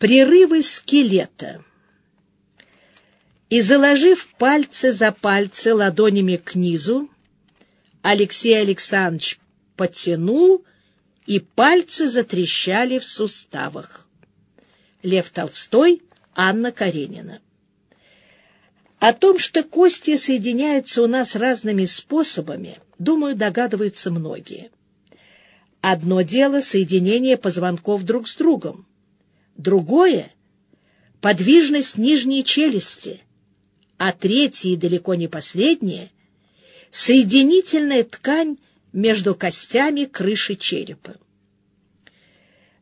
Прерывы скелета. И заложив пальцы за пальцы ладонями к низу, Алексей Александрович потянул, и пальцы затрещали в суставах. Лев Толстой, Анна Каренина. О том, что кости соединяются у нас разными способами, думаю, догадываются многие. Одно дело — соединение позвонков друг с другом. Другое — подвижность нижней челюсти. А третье и далеко не последнее — соединительная ткань между костями крыши черепа.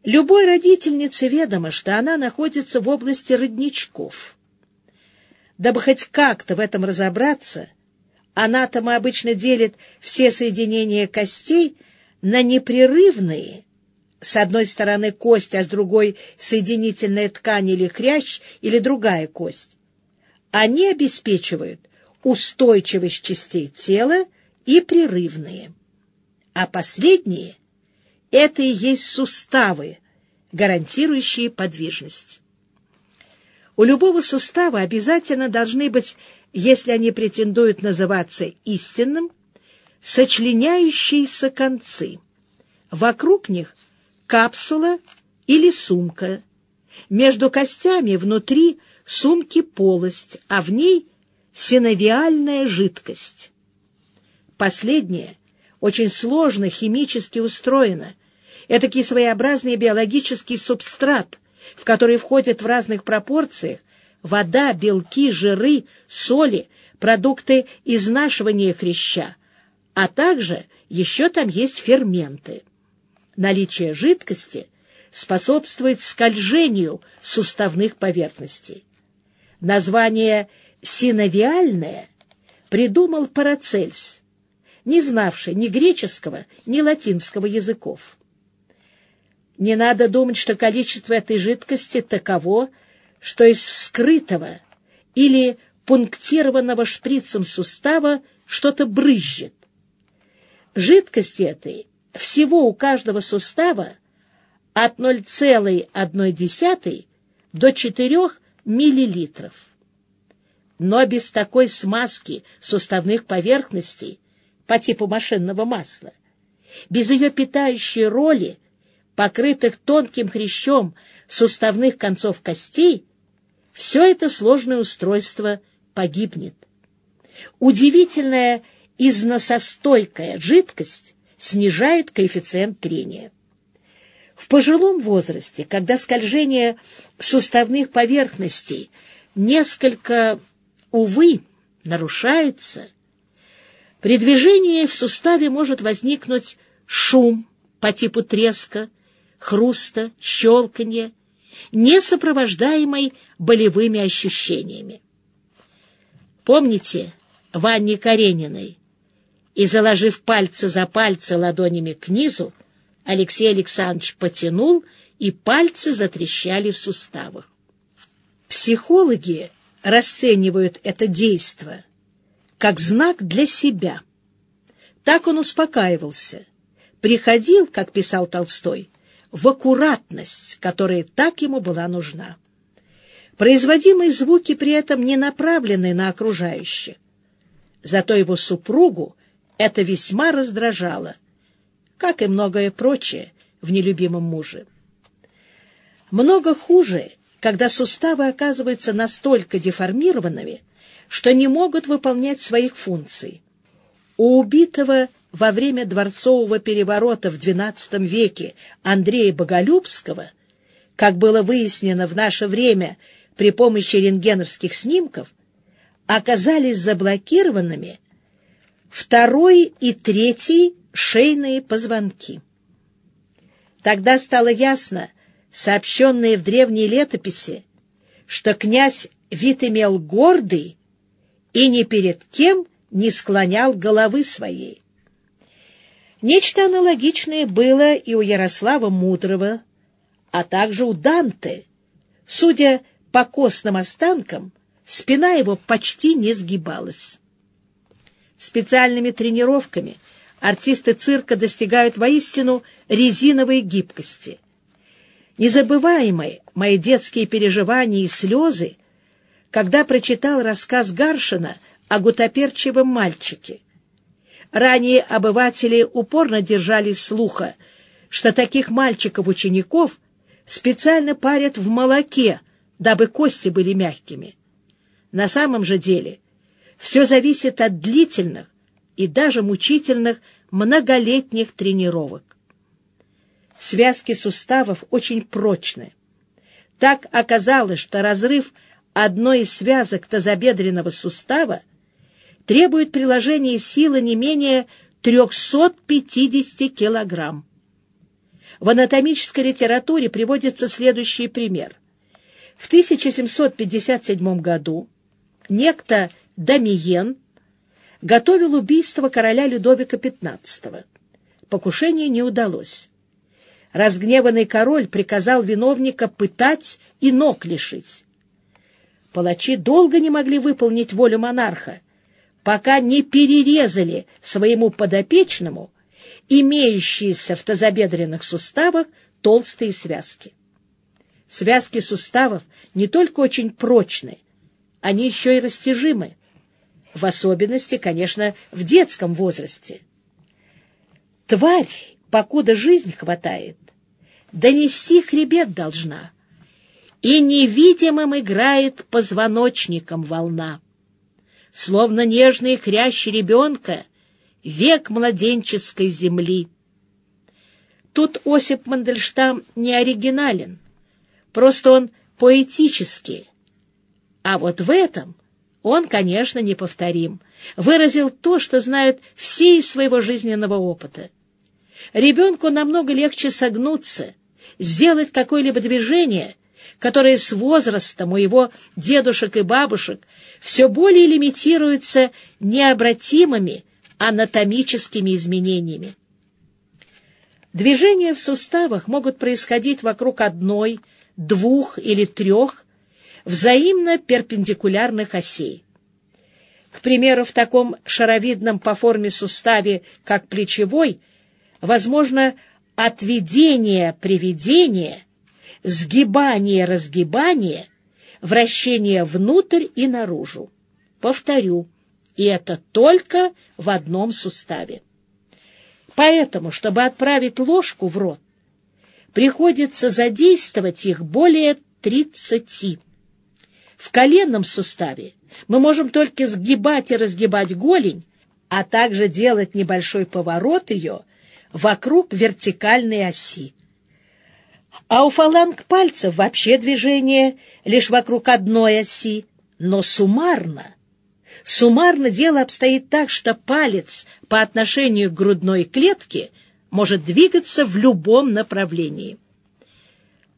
Любой родительнице ведомо, что она находится в области родничков. Дабы хоть как-то в этом разобраться, анатомы обычно делят все соединения костей — на непрерывные, с одной стороны кость, а с другой соединительная ткань или хрящ, или другая кость, они обеспечивают устойчивость частей тела и прерывные. А последние — это и есть суставы, гарантирующие подвижность. У любого сустава обязательно должны быть, если они претендуют называться истинным, сочленяющиеся концы. Вокруг них капсула или сумка. Между костями внутри сумки полость, а в ней синовиальная жидкость. Последнее очень сложно химически устроено. Этакий своеобразный биологический субстрат, в который входят в разных пропорциях вода, белки, жиры, соли, продукты изнашивания хряща, а также еще там есть ферменты. Наличие жидкости способствует скольжению суставных поверхностей. Название «синовиальное» придумал Парацельс, не знавший ни греческого, ни латинского языков. Не надо думать, что количество этой жидкости таково, что из вскрытого или пунктированного шприцем сустава что-то брызжет. Жидкости этой всего у каждого сустава от 0,1 до 4 миллилитров. Но без такой смазки суставных поверхностей по типу машинного масла, без ее питающей роли, покрытых тонким хрящом суставных концов костей, все это сложное устройство погибнет. Удивительное износостойкая жидкость снижает коэффициент трения. В пожилом возрасте, когда скольжение суставных поверхностей несколько, увы, нарушается, при движении в суставе может возникнуть шум по типу треска, хруста, щелканья, не сопровождаемый болевыми ощущениями. Помните Ванне Карениной и, заложив пальцы за пальцы ладонями к низу, Алексей Александрович потянул, и пальцы затрещали в суставах. Психологи расценивают это действо как знак для себя. Так он успокаивался, приходил, как писал Толстой, в аккуратность, которая так ему была нужна. Производимые звуки при этом не направлены на окружающих. Зато его супругу это весьма раздражало, как и многое прочее в нелюбимом муже. Много хуже, когда суставы оказываются настолько деформированными, что не могут выполнять своих функций. У убитого во время дворцового переворота в XII веке Андрея Боголюбского, как было выяснено в наше время при помощи рентгеновских снимков, оказались заблокированными второй и третий шейные позвонки. Тогда стало ясно, сообщенные в древней летописи, что князь вид имел гордый и ни перед кем не склонял головы своей. Нечто аналогичное было и у Ярослава Мудрого, а также у Данте. Судя по костным останкам, спина его почти не сгибалась. Специальными тренировками артисты цирка достигают воистину резиновой гибкости. Незабываемы мои детские переживания и слезы, когда прочитал рассказ Гаршина о гутоперчивом мальчике. Ранее обыватели упорно держались слуха, что таких мальчиков-учеников специально парят в молоке, дабы кости были мягкими. На самом же деле все зависит от длительных и даже мучительных многолетних тренировок. Связки суставов очень прочны. Так оказалось, что разрыв одной из связок тазобедренного сустава требует приложения силы не менее 350 килограмм. В анатомической литературе приводится следующий пример. В 1757 году некто Дамиен готовил убийство короля Людовика XV. Покушение не удалось. Разгневанный король приказал виновника пытать и ног лишить. Палачи долго не могли выполнить волю монарха, пока не перерезали своему подопечному имеющиеся в тазобедренных суставах толстые связки. Связки суставов не только очень прочны, они еще и растяжимы, в особенности, конечно, в детском возрасте. Тварь, покуда жизнь хватает, донести хребет должна, и невидимым играет позвоночником волна. Словно нежный хрящ ребенка — век младенческой земли. Тут Осип Мандельштам не оригинален, просто он поэтический. А вот в этом он, конечно, неповторим, выразил то, что знают все из своего жизненного опыта. Ребенку намного легче согнуться, сделать какое-либо движение, которое с возрастом у его дедушек и бабушек все более лимитируется необратимыми анатомическими изменениями. Движения в суставах могут происходить вокруг одной, двух или трех взаимно перпендикулярных осей. К примеру, в таком шаровидном по форме суставе, как плечевой, возможно отведение-приведение, сгибание-разгибание, вращение внутрь и наружу. Повторю, и это только в одном суставе. Поэтому, чтобы отправить ложку в рот, приходится задействовать их более 30. В коленном суставе мы можем только сгибать и разгибать голень, а также делать небольшой поворот ее вокруг вертикальной оси. А у фаланг пальцев вообще движение лишь вокруг одной оси, но суммарно Суммарно дело обстоит так, что палец по отношению к грудной клетке может двигаться в любом направлении.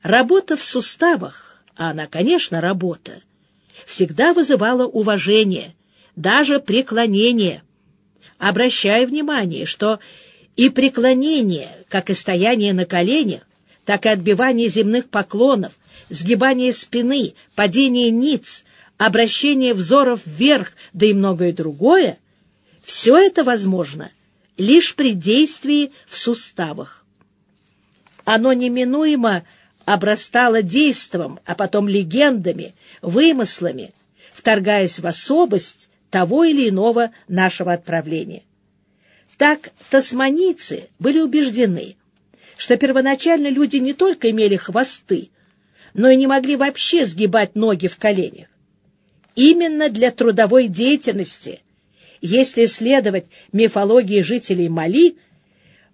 Работа в суставах, а она, конечно, работа, всегда вызывала уважение, даже преклонение. Обращая внимание, что и преклонение, как и стояние на коленях, так и отбивание земных поклонов, сгибание спины, падение ниц, обращение взоров вверх, да и многое другое, все это возможно лишь при действии в суставах. Оно неминуемо обрастало действом, а потом легендами, вымыслами, вторгаясь в особость того или иного нашего отправления. Так тасманийцы были убеждены, что первоначально люди не только имели хвосты, но и не могли вообще сгибать ноги в коленях именно для трудовой деятельности. Если следовать мифологии жителей Мали,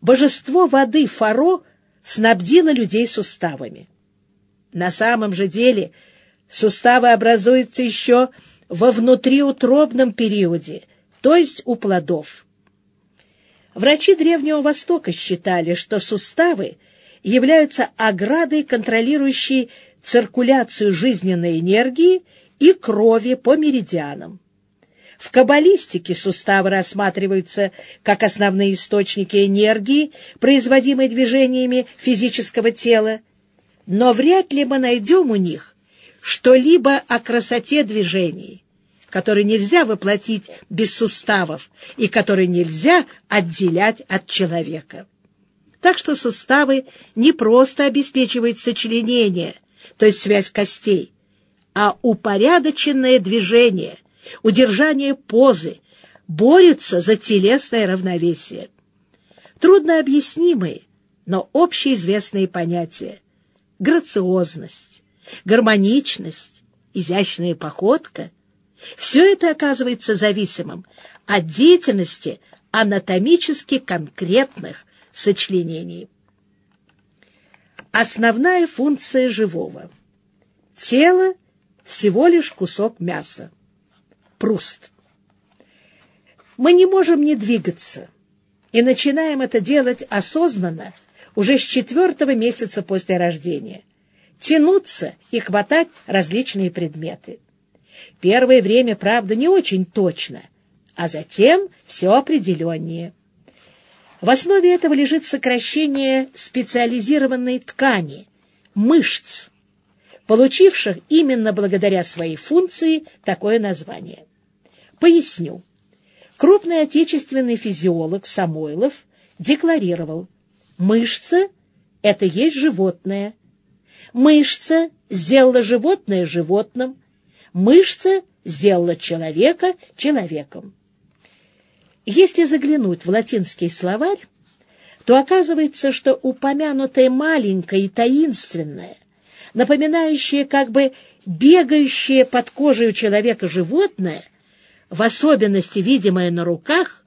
божество воды Фаро снабдило людей суставами. На самом же деле суставы образуются еще во внутриутробном периоде, то есть у плодов. Врачи Древнего Востока считали, что суставы являются оградой, контролирующей циркуляцию жизненной энергии и крови по меридианам. В каббалистике суставы рассматриваются как основные источники энергии, производимой движениями физического тела, но вряд ли мы найдем у них что-либо о красоте движений, которые нельзя воплотить без суставов и которые нельзя отделять от человека. Так что суставы не просто обеспечивают сочленение, то есть связь костей, а упорядоченное движение, удержание позы, борются за телесное равновесие. Трудно объяснимые, но общеизвестные понятия — грациозность, гармоничность, изящная походка — все это оказывается зависимым от деятельности анатомически конкретных сочленений. Основная функция живого. Тело — всего лишь кусок мяса. Пруст. Мы не можем не двигаться, и начинаем это делать осознанно уже с четвертого месяца после рождения. Тянуться и хватать различные предметы. Первое время, правда, не очень точно, а затем все определеннее. В основе этого лежит сокращение специализированной ткани, мышц, получивших именно благодаря своей функции такое название. Поясню. Крупный отечественный физиолог Самойлов декларировал, мышца — это есть животное. Мышца сделала животное животным, мышца сделала человека человеком. Если заглянуть в латинский словарь, то оказывается, что упомянутое маленькое и таинственное, напоминающее как бы бегающее под кожей у человека животное, в особенности видимое на руках,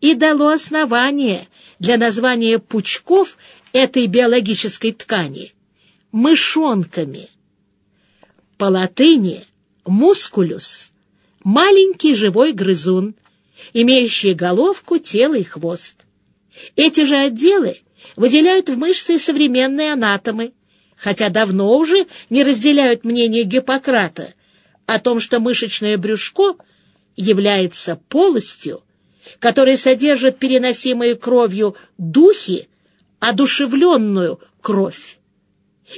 и дало основание для названия пучков этой биологической ткани — мышонками. По латыни «мускулюс» — маленький живой грызун — имеющие головку, тело и хвост. Эти же отделы выделяют в мышцы современные анатомы, хотя давно уже не разделяют мнение Гиппократа о том, что мышечное брюшко является полостью, которая содержит переносимые кровью духи, одушевленную кровь,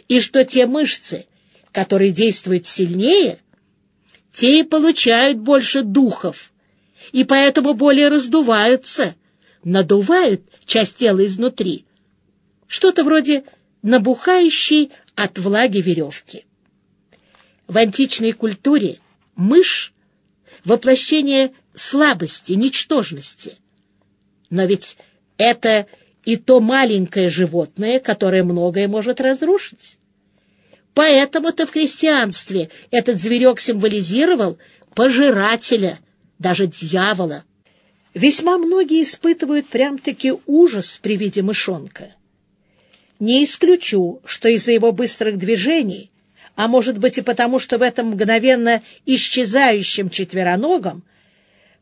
и что те мышцы, которые действуют сильнее, те и получают больше духов, и поэтому более раздуваются, надувают часть тела изнутри. Что-то вроде набухающей от влаги веревки. В античной культуре мышь — воплощение слабости, ничтожности. Но ведь это и то маленькое животное, которое многое может разрушить. Поэтому-то в христианстве этот зверек символизировал пожирателя — даже дьявола. Весьма многие испытывают прям-таки ужас при виде мышонка. Не исключу, что из-за его быстрых движений, а может быть и потому, что в этом мгновенно исчезающем четвероногом,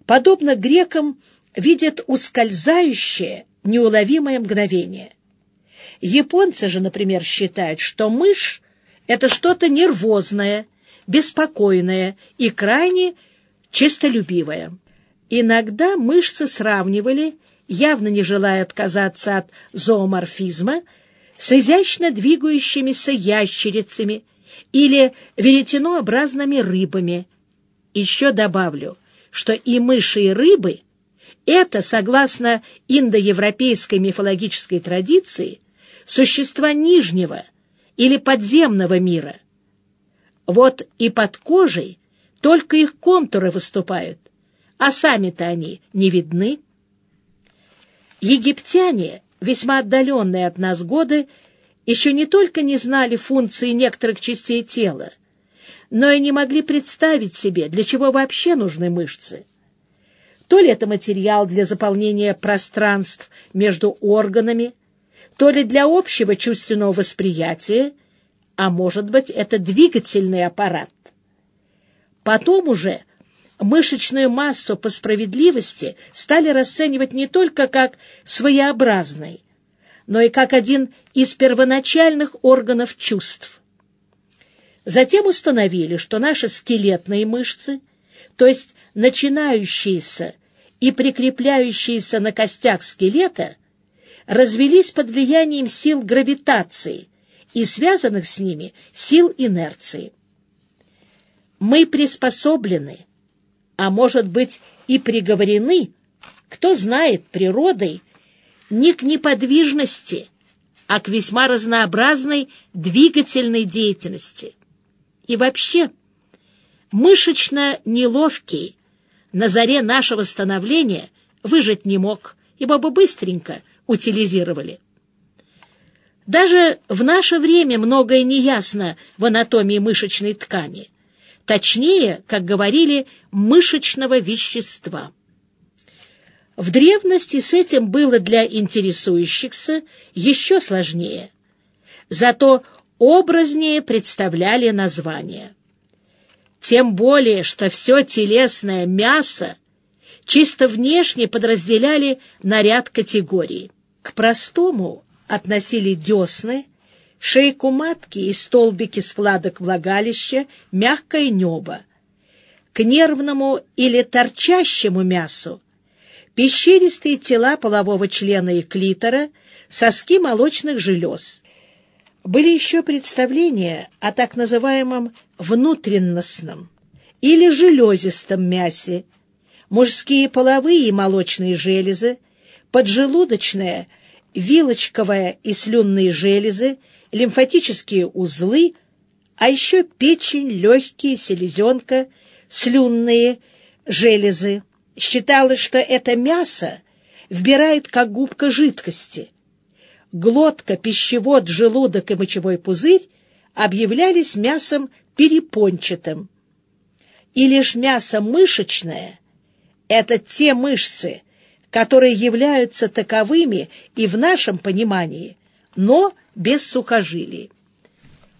подобно грекам, видят ускользающее, неуловимое мгновение. Японцы же, например, считают, что мышь — это что-то нервозное, беспокойное и крайне честолюбивая. Иногда мышцы сравнивали, явно не желая отказаться от зооморфизма, с изящно двигающимися ящерицами или веретенообразными рыбами. Еще добавлю, что и мыши, и рыбы — это, согласно индоевропейской мифологической традиции, существа нижнего или подземного мира. Вот и под кожей — только их контуры выступают, а сами-то они не видны. Египтяне, весьма отдаленные от нас годы, еще не только не знали функции некоторых частей тела, но и не могли представить себе, для чего вообще нужны мышцы. То ли это материал для заполнения пространств между органами, то ли для общего чувственного восприятия, а может быть, это двигательный аппарат. Потом уже мышечную массу по справедливости стали расценивать не только как своеобразный, но и как один из первоначальных органов чувств. Затем установили, что наши скелетные мышцы, то есть начинающиеся и прикрепляющиеся на костях скелета, развелись под влиянием сил гравитации и связанных с ними сил инерции. Мы приспособлены, а может быть и приговорены, кто знает, природой, не к неподвижности, а к весьма разнообразной двигательной деятельности. И вообще, мышечно неловкий на заре нашего становления выжить не мог, ибо бы быстренько утилизировали. Даже в наше время многое неясно в анатомии мышечной ткани, точнее, как говорили, мышечного вещества. В древности с этим было для интересующихся еще сложнее, зато образнее представляли названия. Тем более, что все телесное мясо чисто внешне подразделяли на ряд категорий. К простому относили десны, шейку матки и столбики складок влагалища, мягкое небо. К нервному или торчащему мясу пещеристые тела полового члена и клитора, соски молочных желез. Были еще представления о так называемом внутренностном или железистом мясе, мужские половые и молочные железы, поджелудочная, вилочковая и слюнные железы, лимфатические узлы, а еще печень, легкие, селезенка, слюнные железы. Считалось, что это мясо вбирает как губка жидкости. Глотка, пищевод, желудок и мочевой пузырь объявлялись мясом перепончатым. И лишь мясо мышечное — это те мышцы, которые являются таковыми и в нашем понимании, но без сухожилий.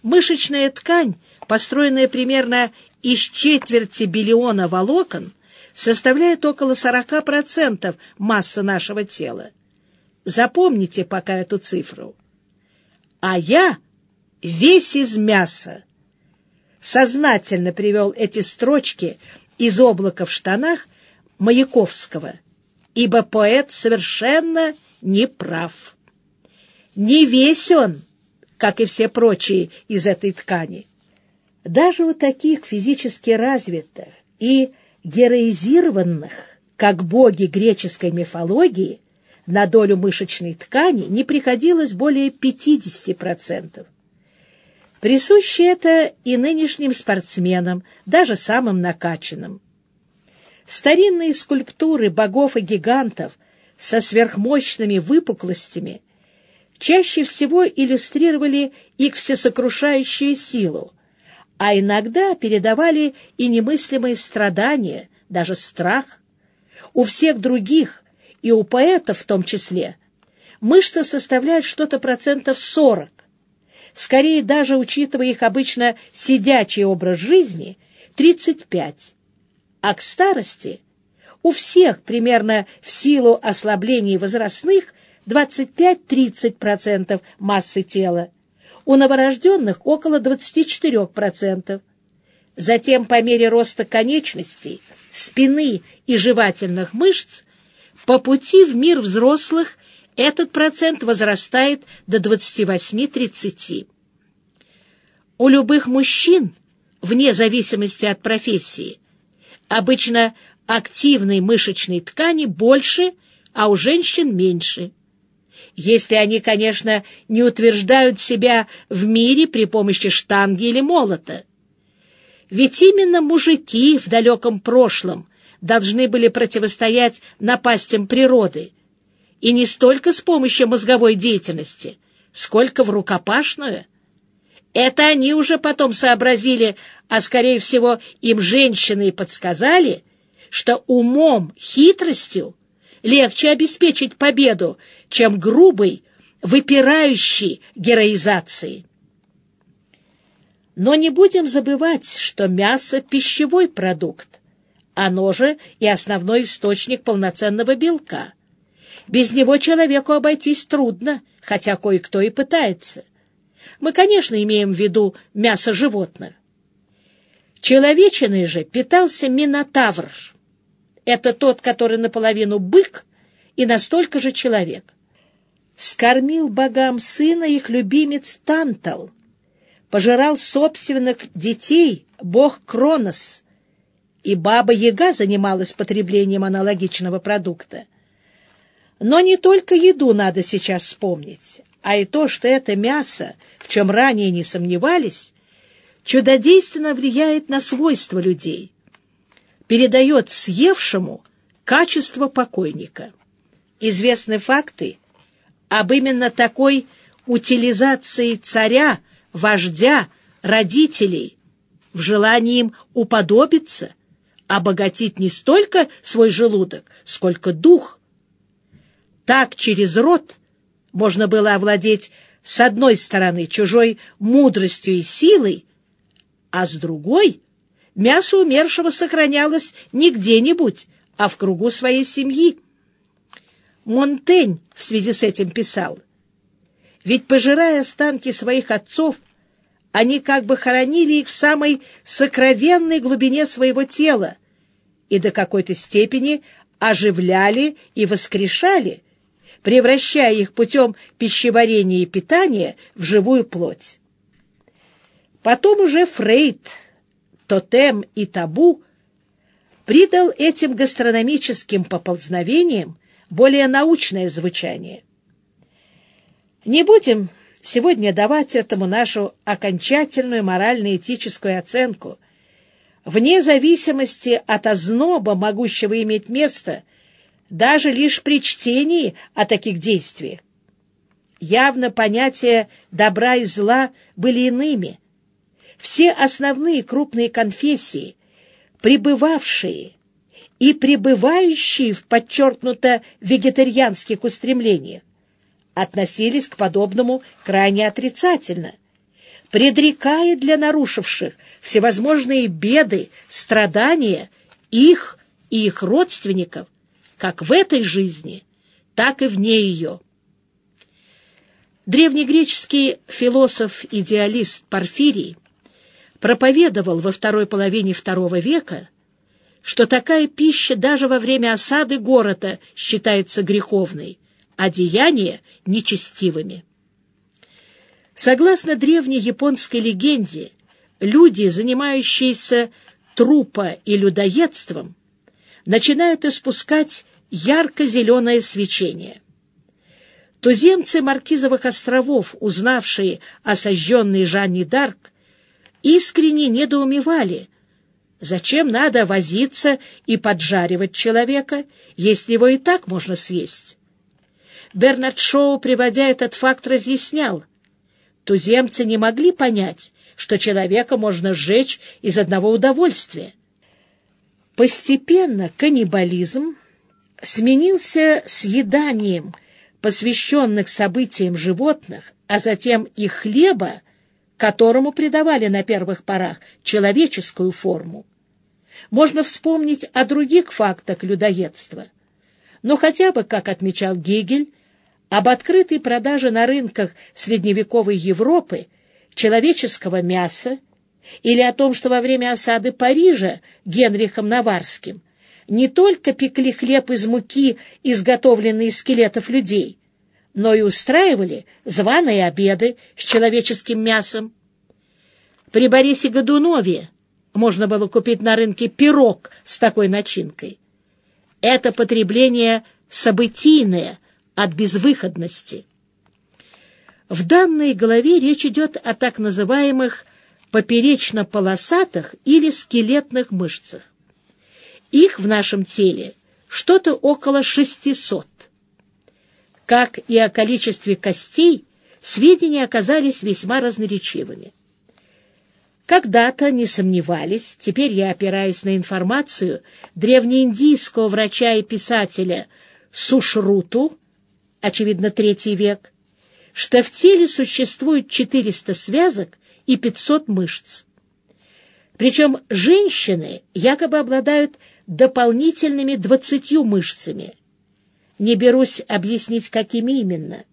Мышечная ткань, построенная примерно из четверти биллиона волокон, составляет около 40% массы нашего тела. Запомните пока эту цифру. А я весь из мяса. Сознательно привел эти строчки из облака в штанах Маяковского, ибо поэт совершенно не прав. Не весь он, как и все прочие из этой ткани. Даже у таких физически развитых и героизированных, как боги греческой мифологии, на долю мышечной ткани не приходилось более 50%. Присуще это и нынешним спортсменам, даже самым накачанным. Старинные скульптуры богов и гигантов со сверхмощными выпуклостями чаще всего иллюстрировали их всесокрушающую силу, а иногда передавали и немыслимые страдания, даже страх. У всех других, и у поэтов в том числе, мышцы составляют что-то процентов сорок. Скорее, даже учитывая их обычно сидячий образ жизни, тридцать пять. А к старости у всех примерно в силу ослаблений возрастных 25-30% массы тела у новорожденных около 24%. Затем, по мере роста конечностей, спины и жевательных мышц, по пути в мир взрослых этот процент возрастает до 28-30. У любых мужчин, вне зависимости от профессии, обычно активной мышечной ткани больше, а у женщин меньше если они, конечно, не утверждают себя в мире при помощи штанги или молота. Ведь именно мужики в далеком прошлом должны были противостоять напастям природы, и не столько с помощью мозговой деятельности, сколько в рукопашную. Это они уже потом сообразили, а, скорее всего, им женщины и подсказали, что умом, хитростью легче обеспечить победу, чем грубой, выпирающей героизацией. Но не будем забывать, что мясо – пищевой продукт. Оно же и основной источник полноценного белка. Без него человеку обойтись трудно, хотя кое-кто и пытается. Мы, конечно, имеем в виду мясо животных. Человечиной же питался Минотавр. Это тот, который наполовину бык и настолько же человек. Скормил богам сына их любимец Тантал, пожирал собственных детей бог Кронос, и баба Яга занималась потреблением аналогичного продукта. Но не только еду надо сейчас вспомнить, а и то, что это мясо, в чем ранее не сомневались, чудодейственно влияет на свойства людей, передает съевшему качество покойника. Известны факты об именно такой утилизации царя, вождя, родителей, в желании им уподобиться, обогатить не столько свой желудок, сколько дух. Так через рот можно было овладеть с одной стороны чужой мудростью и силой, а с другой мясо умершего сохранялось не где-нибудь, а в кругу своей семьи. Монтень в связи с этим писал, «Ведь, пожирая останки своих отцов, они как бы хоронили их в самой сокровенной глубине своего тела и до какой-то степени оживляли и воскрешали, превращая их путем пищеварения и питания в живую плоть. Потом уже Фрейд, тотем и табу придал этим гастрономическим поползновениям более научное звучание. Не будем сегодня давать этому нашу окончательную морально-этическую оценку, вне зависимости от озноба, могущего иметь место даже лишь при чтении о таких действиях. Явно понятия добра и зла были иными. Все основные крупные конфессии, пребывавшие и пребывающие в подчеркнуто вегетарианских устремлениях, относились к подобному крайне отрицательно, предрекая для нарушивших всевозможные беды, страдания их и их родственников, как в этой жизни, так и вне ее. Древнегреческий философ-идеалист Порфирий проповедовал во второй половине II века, что такая пища даже во время осады города считается греховной, а деяния — нечестивыми. Согласно древней японской легенде, люди, занимающиеся трупа и людоедством, начинают испускать ярко-зеленое свечение. Туземцы Маркизовых островов, узнавшие о сожженной Жанне Дарк, искренне недоумевали, зачем надо возиться и поджаривать человека, если его и так можно съесть. Бернард Шоу, приводя этот факт, разъяснял. Туземцы не могли понять, что человека можно сжечь из одного удовольствия. Постепенно каннибализм сменился съеданием посвященных событиям животных, а затем и хлеба, которому придавали на первых порах человеческую форму. Можно вспомнить о других фактах людоедства. Но хотя бы, как отмечал Гегель, об открытой продаже на рынках средневековой Европы человеческого мяса или о том, что во время осады Парижа Генрихом Наварским не только пекли хлеб из муки, изготовленный из скелетов людей, но и устраивали званые обеды с человеческим мясом. При Борисе Годунове можно было купить на рынке пирог с такой начинкой. Это потребление событийное от безвыходности. В данной главе речь идет о так называемых поперечно-полосатых или скелетных мышцах. Их в нашем теле что-то около 600. Как и о количестве костей, сведения оказались весьма разноречивыми. Когда-то не сомневались, теперь я опираюсь на информацию древнеиндийского врача и писателя Сушруту, очевидно, третий век, что в теле существует 400 связок и 500 мышц. Причем женщины якобы обладают дополнительными двадцатью мышцами. Не берусь объяснить, какими именно.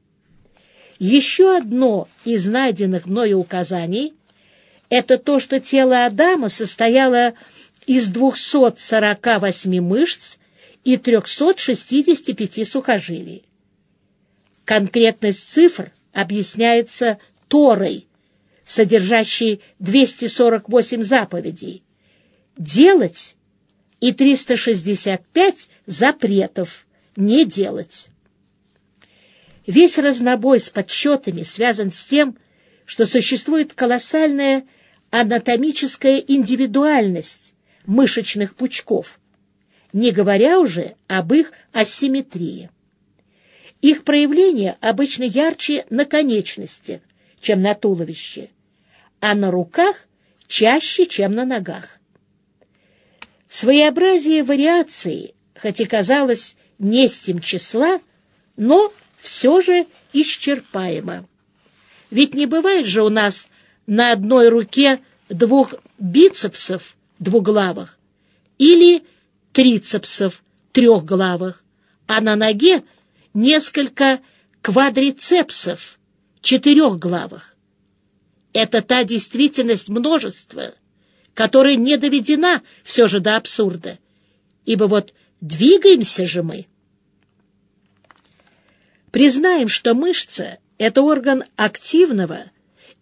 Еще одно из найденных мною указаний — это то, что тело Адама состояло из 248 мышц и 365 сухожилий. Конкретность цифр объясняется Торой, содержащей 248 заповедей. Делать и 365 запретов не делать. Весь разнобой с подсчетами связан с тем, что существует колоссальная анатомическая индивидуальность мышечных пучков, не говоря уже об их асимметрии. Их проявление обычно ярче на конечностях, чем на туловище, а на руках чаще, чем на ногах. Своеобразие вариации, хоть и казалось не с тем числа, но все же исчерпаемо. Ведь не бывает же у нас на одной руке двух бицепсов двуглавых или трицепсов трехглавых, а на ноге несколько квадрицепсов четырехглавых. Это та действительность множества, которая не доведена все же до абсурда, ибо вот двигаемся же мы. Признаем, что мышца — это орган активного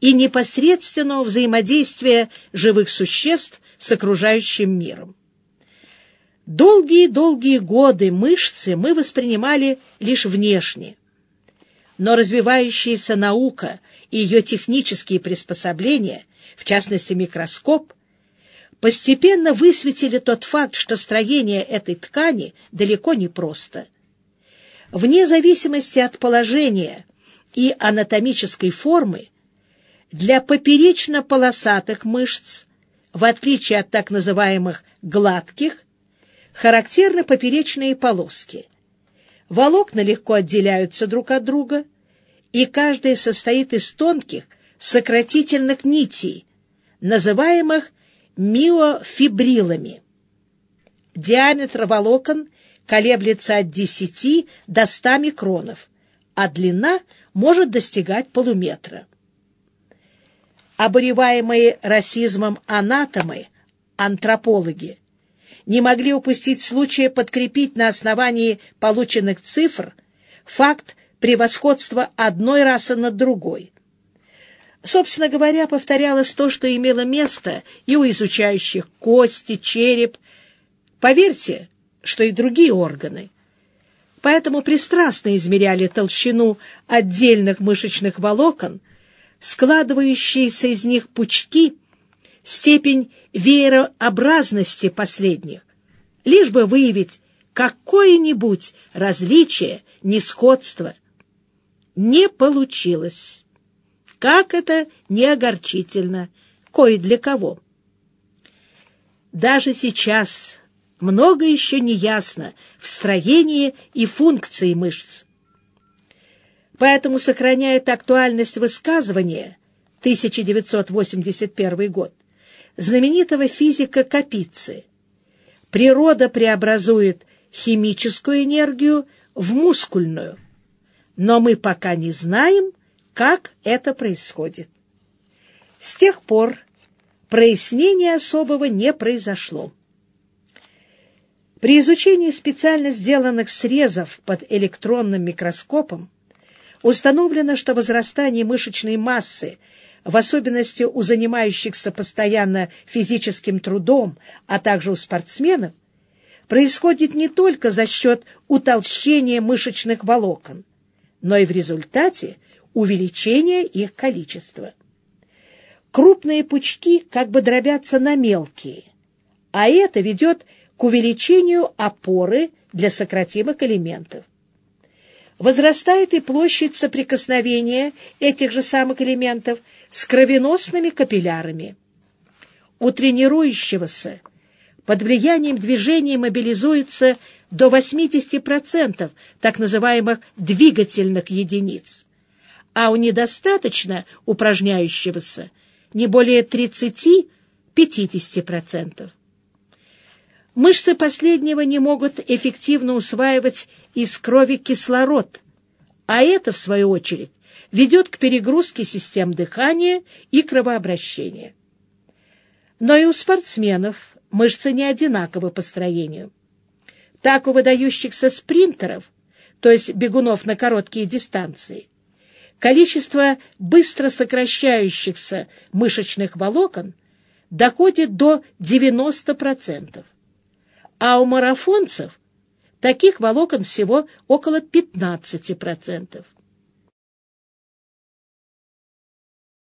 и непосредственного взаимодействия живых существ с окружающим миром. Долгие-долгие годы мышцы мы воспринимали лишь внешне. Но развивающаяся наука и ее технические приспособления, в частности микроскоп, постепенно высветили тот факт, что строение этой ткани далеко не просто – Вне зависимости от положения и анатомической формы, для поперечно-полосатых мышц, в отличие от так называемых гладких, характерны поперечные полоски. Волокна легко отделяются друг от друга, и каждая состоит из тонких сократительных нитей, называемых миофибрилами. Диаметр волокон колеблется от 10 до 100 микронов, а длина может достигать полуметра. Обуреваемые расизмом анатомы, антропологи, не могли упустить случая подкрепить на основании полученных цифр факт превосходства одной расы над другой. Собственно говоря, повторялось то, что имело место и у изучающих кости, череп. Поверьте, что и другие органы. Поэтому пристрастно измеряли толщину отдельных мышечных волокон, складывающиеся из них пучки, степень веерообразности последних, лишь бы выявить какое-нибудь различие, несходство. Не получилось. Как это не огорчительно, кое для кого. Даже сейчас много еще не ясно в строении и функции мышц. Поэтому сохраняет актуальность высказывания 1981 год знаменитого физика Капицы. Природа преобразует химическую энергию в мускульную, но мы пока не знаем, как это происходит. С тех пор прояснения особого не произошло. При изучении специально сделанных срезов под электронным микроскопом установлено, что возрастание мышечной массы, в особенности у занимающихся постоянно физическим трудом, а также у спортсменов, происходит не только за счет утолщения мышечных волокон, но и в результате увеличения их количества. Крупные пучки как бы дробятся на мелкие, а это ведет к увеличению опоры для сократимых элементов. Возрастает и площадь соприкосновения этих же самых элементов с кровеносными капиллярами. У тренирующегося под влиянием движения мобилизуется до 80% так называемых двигательных единиц, а у недостаточно упражняющегося не более 30-50%. Мышцы последнего не могут эффективно усваивать из крови кислород, а это, в свою очередь, ведет к перегрузке систем дыхания и кровообращения. Но и у спортсменов мышцы не одинаковы по строению. Так у выдающихся спринтеров, то есть бегунов на короткие дистанции, количество быстро сокращающихся мышечных волокон доходит до 90% а у марафонцев таких волокон всего около 15%.